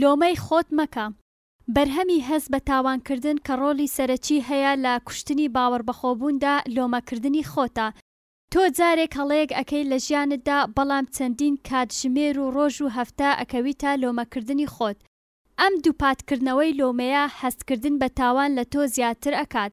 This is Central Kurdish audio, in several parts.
لۆمەی خۆت مەکە. بەرهەمی هەست بە تاوانکردن کە ڕۆڵی سەرەکی هەیە لە کوشتنی باوەڕبەخۆبووندا لۆمەکردنی خۆتە. تۆ جارێک هەڵەیەک ئەکەی لە ژیانتدا بەڵام چەندین کاتژمێر و ڕۆژ و هەفتە ئەکەویتە لۆمەکردنی خۆت. ئەم دووپاتکردنەوەی لۆمەیە هەستکردن بە تاوان لە تۆ زیاتر ئەکات.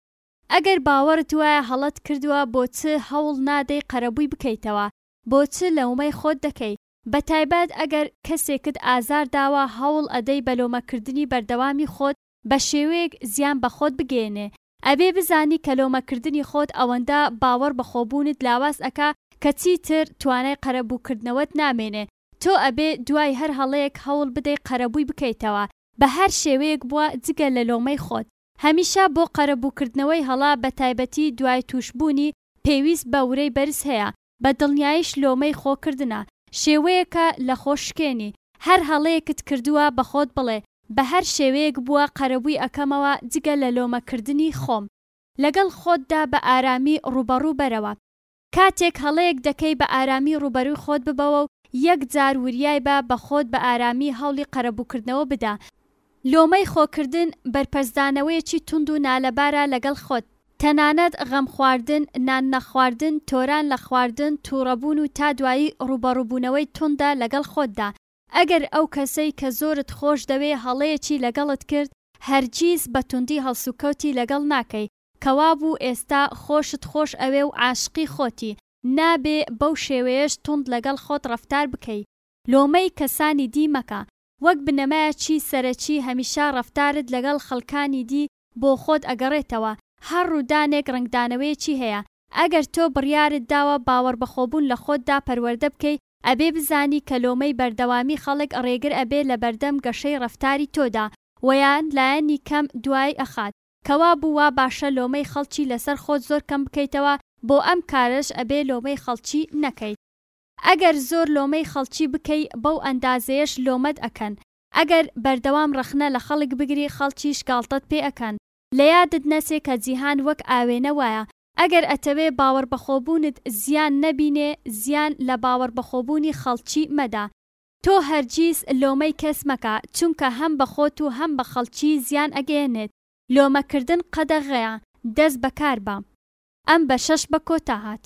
ئەگەر باوەڕت وایە هەڵەت کردووە بۆ چ هەوڵ نادەی قەرەبووی بکەیتەوە؟ بۆ چ لۆمەی خۆت دەکەی؟ بەتایبەت ئەگەر کەسێکت ئازار داوە هەوڵ ئەدەی بەلۆمە کردنی بەردەوامی خۆت بەشێوەیەک زیان بەخۆت بگەیەنێ ئەبێ بزانی کە لۆمە کردنی خۆت ئەوەندە باوەڕ بەخۆبوونت لاواز ئەکا کە چیتر توانای قەرەبوو کردنەوەت نامێنێ تۆ ئەبێ دوای هەر هەڵەیەک هەوڵ بدەی قەرەبووی بکەیتەوە بەهەر شێوەیەک بووە جگە لە لۆمەی خۆت هەمیشە بۆ قەرەبوو کردنەوەی هەڵە بەتایبەتی دوای تووش بوونی پێویست بە ورەی بەرز هەیە بە دڵنیایش لۆمەی خۆ کردنە، شێوەیەکە لە خۆ شکێنی، هەر هەڵەیەکت کردووە بە خۆت بڵێ بە هەر شێوەیەک بووە قەرەبووی ئەکەمەوە جگە لە لۆمە کردنی خۆم. لەگەڵ خۆتدا بە ئارامی ڕووبەڕوو بەرەوە. کاتێک هەڵەیەک دەکەی بە ئارامی ڕووبەرووی خۆت ببەوە و یەک جار وریای بە بە خۆت بە ئارامی هەوڵی قەرەبووکردنەوە بدە لۆمەی خۆکردن بەرپەرچدانەوەیەکی توند و نالەبارە لەگەڵ خۆت، تەنانەت غەمخواردن، نان نەخواردن، تۆران لە خواردن، توڕەبوون و تا دوایی ڕووبەڕووبوونەوەی توندە لەگەڵ خۆتدا، ئەگەر ئەو کەسەی کە زۆرت خۆشدەوێ هەڵەیەکی لەگەڵت کرد، هەرگیز بە توندی هەڵسوکەوتی لەگەڵ ناکەی، کەوابوو ئێستا خۆشت خۆش ئەوێ و عاشقی خۆتی، نابێ بەو شێوەیەش توند لەگەڵ خۆت ڕەفتار بکەی. لۆمەی کەسانی دی مەکە، وەک بنەمایەکی سەرەکی هەمیشە ڕەفتارت لەگەڵ خەڵکانی دی بۆ خۆت ئەگەڕێتەوە، هەر ڕوودانێک ڕەنگدانەوەیەکی هەیە، ئەگەر تۆ بڕیارت داوە باوەڕبەخۆبوون لە خۆتدا پەروەردە بکەی ئەبێ بزانی کە لۆمەی بەردەوامی خەڵک ڕێگر ئەبێ لە بەردەم گەشەی ڕەفتاری تۆدا وە یان لایەنی کەم دوای ئەخات کە وابوو وا باشە لۆمەی خەڵکی لەسەر خۆت زۆر کەم بکەیتەوە بۆ ئەم کارەش ئەبێ لۆمەی خەڵکی نەکەیت. ئەگەر زۆر لۆمەی خەڵکی بکەی بەو ئەندازەیەش لۆمەت ئەکەن ئەگەر بەردەوام ڕەخنە لە خەڵک بگری خەڵکیش گاڵتەت پێ ئەکەن لە یادت نەچێ کە جیهان وەک ئاوێنە وایە ئەگەر ئەتەوێ باوەڕبەخۆبوونت زیان نەبینێ زیان لە باوەڕبەخۆبوونی خەڵکی مەدە تۆ هەرگیز لۆمەی کەس مەکە چونکە هەم بە خۆت و هەم بە خەڵکی زیان ئەگەیەنێت لۆمەکردن قەدەغەیە دەست بەکار بە. ئەم بەشەش بە کۆتا هات.